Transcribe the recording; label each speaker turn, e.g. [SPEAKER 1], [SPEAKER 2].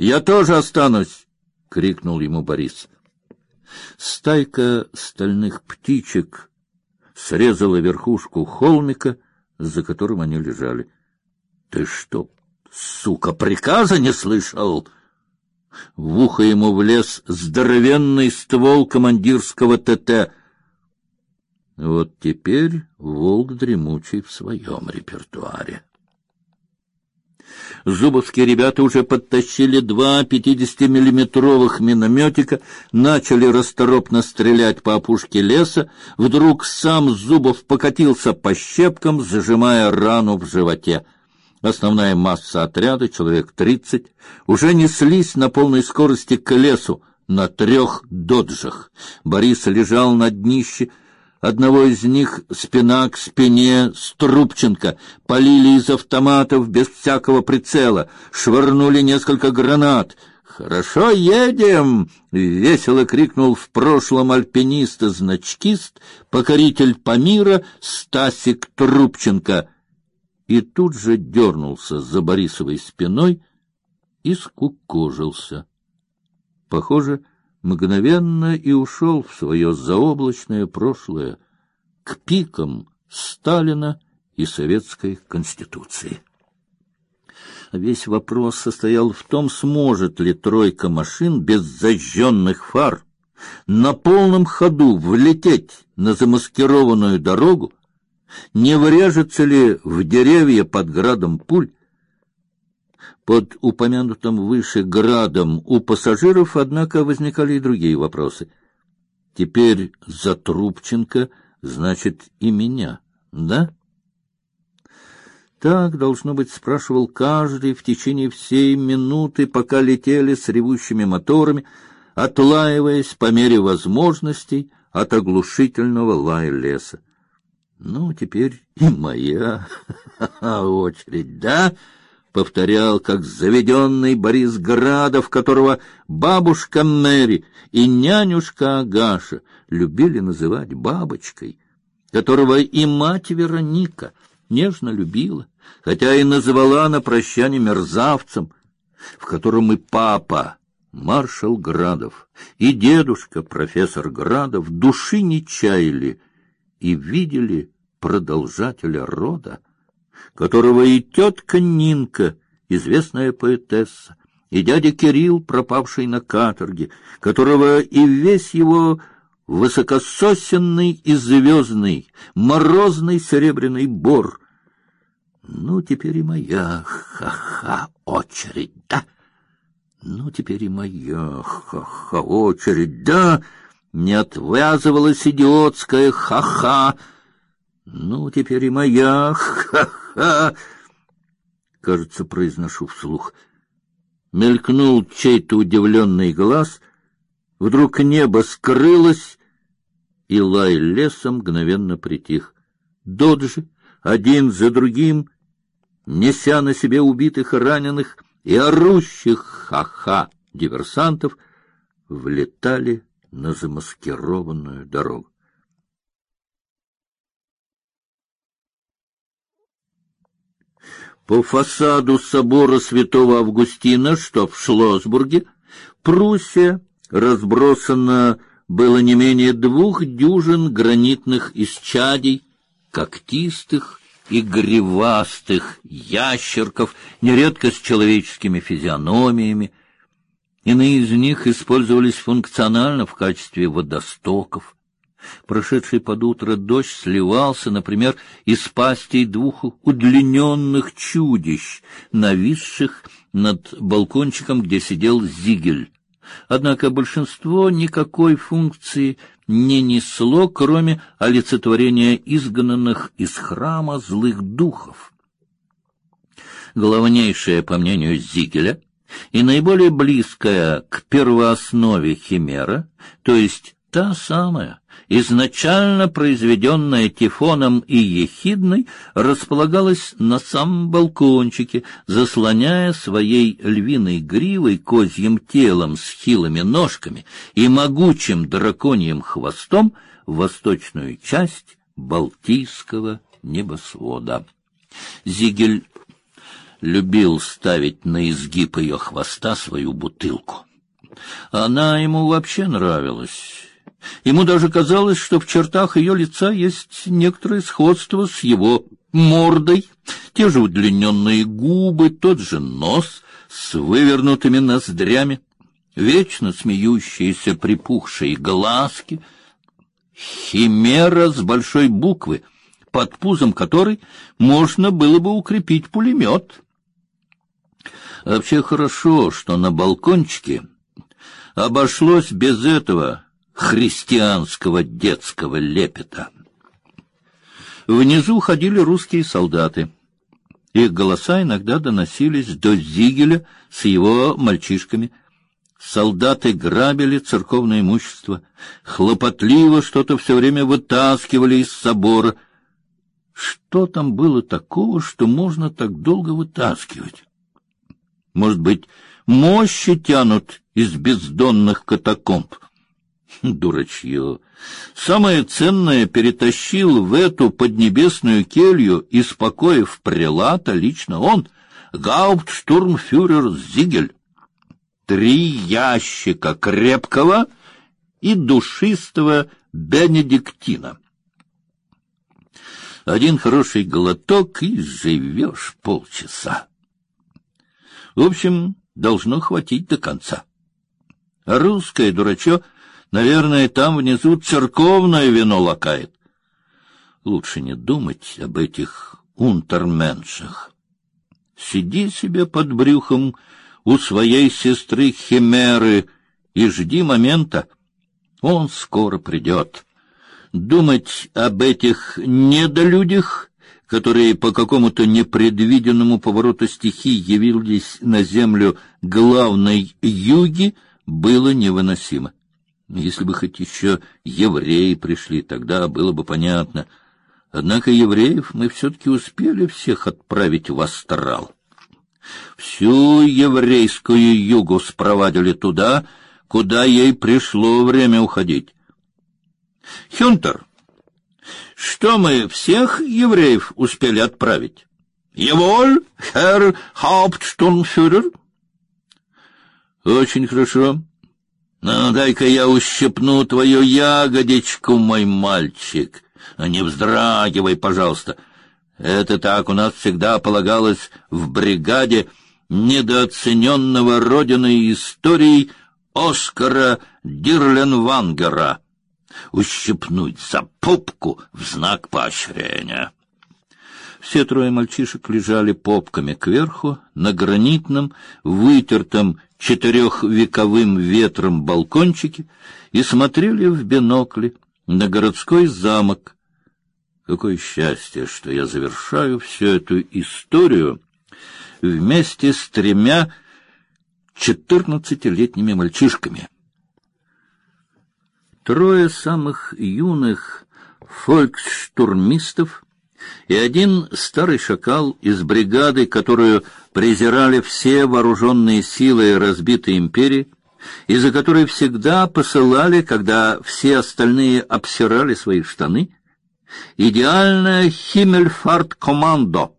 [SPEAKER 1] Я тоже останусь, крикнул ему Борис. Стайка стальных птичек срезала верхушку холмика, за которым они лежали. Ты что, сука, приказа не слышал? В ухо ему влез здоровенный ствол командирского ТТ. Вот теперь волк дремучий в своем репертуаре. Зубовские ребята уже подтащили два пятидесятимиллиметровых минометика, начали расторопно стрелять по опушке леса. Вдруг сам Зубов покатился по щепкам, зажимая рану в животе. Основная масса отряда, человек тридцать, уже неслись на полной скорости к лесу на трех доджах. Борис лежал на днище, Одного из них спина к спине с Трубченко полили из автоматов без всякого прицела, швырнули несколько гранат. Хорошо едем, весело крикнул в прошлом альпинист-значкист, покоритель Памира Стасик Трубченко, и тут же дернулся за Борисовой спиной и скукожился. Похоже, мгновенно и ушел в свое заоблачное прошлое, к пикам Сталина и советской конституции. Весь вопрос состоял в том, сможет ли тройка машин без зажженных фар на полном ходу влететь на замаскированную дорогу, не врежется ли в деревья под градом пуль, под упомянутым выше градом у пассажиров, однако, возникали и другие вопросы. Теперь за Трубченко, значит, и меня, да? Так, должно быть, спрашивал каждый в течение всей минуты, пока летели с ревущими моторами, отлаиваясь по мере возможностей от оглушительного лая леса. Ну, теперь и моя очередь, да? Повторял, как заведенный Борис Градов, которого бабушка Мэри и нянюшка Агаша любили называть бабочкой, которого и мать Вероника нежно любила, хотя и называла на прощание мерзавцем, в котором и папа маршал Градов и дедушка профессор Градов души не чаяли и видели продолжателя рода которого и тетка Нинка, известная поэтесса, и дядя Кирилл, пропавший на каторге, которого и весь его высокососенный и звездный, морозный серебряный бор. Ну, теперь и моя, ха-ха, очередь, да? Ну, теперь и моя, ха-ха, очередь, да? Не отвязывалась идиотская ха-ха, ну, теперь и моя, ха-ха! Кажется, произношу вслух. Мелькнул чей-то удивленный глаз, вдруг небо скрылось, и лай леса мгновенно притих. Доджи, один за другим, неся на себе убитых и раненых и орущих ха-ха диверсантов, влетали на замаскированную дорогу. По фасаду собора святого Августина, что в Шлосбурге, Пруссия разбросано было не менее двух дюжин гранитных исчадий, когтистых и гривастых ящерков, нередко с человеческими физиономиями. Иные из них использовались функционально в качестве водостоков. Прошедший под утро дождь сливался, например, из пастей двух удлиненных чудищ, нависших над балкончиком, где сидел Зигель. Однако большинство никакой функции не несло, кроме олицетворения изгнанных из храма злых духов. Главнейшая, по мнению Зигеля, и наиболее близкая к первооснове химера, то есть та самая, изначально произведенная Тифоном и Ехидной, располагалась на самом балкончике, заслоняя своей львиной гривой, козьим телом с хилыми ножками и могучим драконьим хвостом восточную часть Балтийского небосвода. Зигель любил ставить на изгиб ее хвоста свою бутылку. Она ему вообще нравилась. Ему даже казалось, что в чертах ее лица есть некоторое сходство с его мордой, те же удлиненные губы, тот же нос с вывернутыми ноздрями, вечно смеющиеся припухшие глазки, химера с большой буквы, под пузом которой можно было бы укрепить пулемет. Вообще хорошо, что на балкончике обошлось без этого христианского детского лепета. Внизу ходили русские солдаты. Их голоса иногда доносились до Зигеля с его мальчишками. Солдаты грабили церковное имущество, хлопотливо что-то все время вытаскивали из собора. Что там было такого, что можно так долго вытаскивать? Может быть, мощи тянут из бездонных катакомб? Дурачье! Самое ценное перетащил в эту поднебесную келью из покоев прелата лично он, гауптштурмфюрер Зигель. Три ящика крепкого и душистого бенедиктина. Один хороший глоток и живешь полчаса. В общем, должно хватить до конца. русское дурачок Наверное, там внизу церковное вино лакает. Лучше не думать об этих унтерменшах. Сиди себе под брюхом у своей сестры Химеры и жди момента. Он скоро придет. Думать об этих недолюдях, которые по какому-то непредвиденному повороту стихий явились на землю главной юги, было невыносимо. Если бы хоть еще евреи пришли, тогда было бы понятно. Однако евреев мы все-таки успели всех отправить в астрал. Всю еврейскую югу спровадили туда, куда ей пришло время уходить. Хюнтер, что мы всех евреев успели отправить? Еволь, Herr Hauptsturmführer? Очень хорошо. Ну, дай-ка я ущипну твою ягодичку, мой мальчик. А не вздрагивай, пожалуйста. Это так у нас всегда полагалось в бригаде недооцененного родиной историей Оскара Дирленвангера. Ущипнуть за попку в знак поощрения. Все трое мальчишек лежали попками кверху на гранитном, вытертом четырехвековым ветром балкончике и смотрели в бинокли на городской замок. Какое счастье, что я завершаю всю эту историю вместе с тремя четырнадцатилетними мальчишками. Трое самых юных фольксштурмистов и один старый шакал из бригады, которую презирали все вооруженные силы разбитой империи, и за которой всегда посылали, когда все остальные обсирали свои штаны, идеальная Химмельфарт-командо,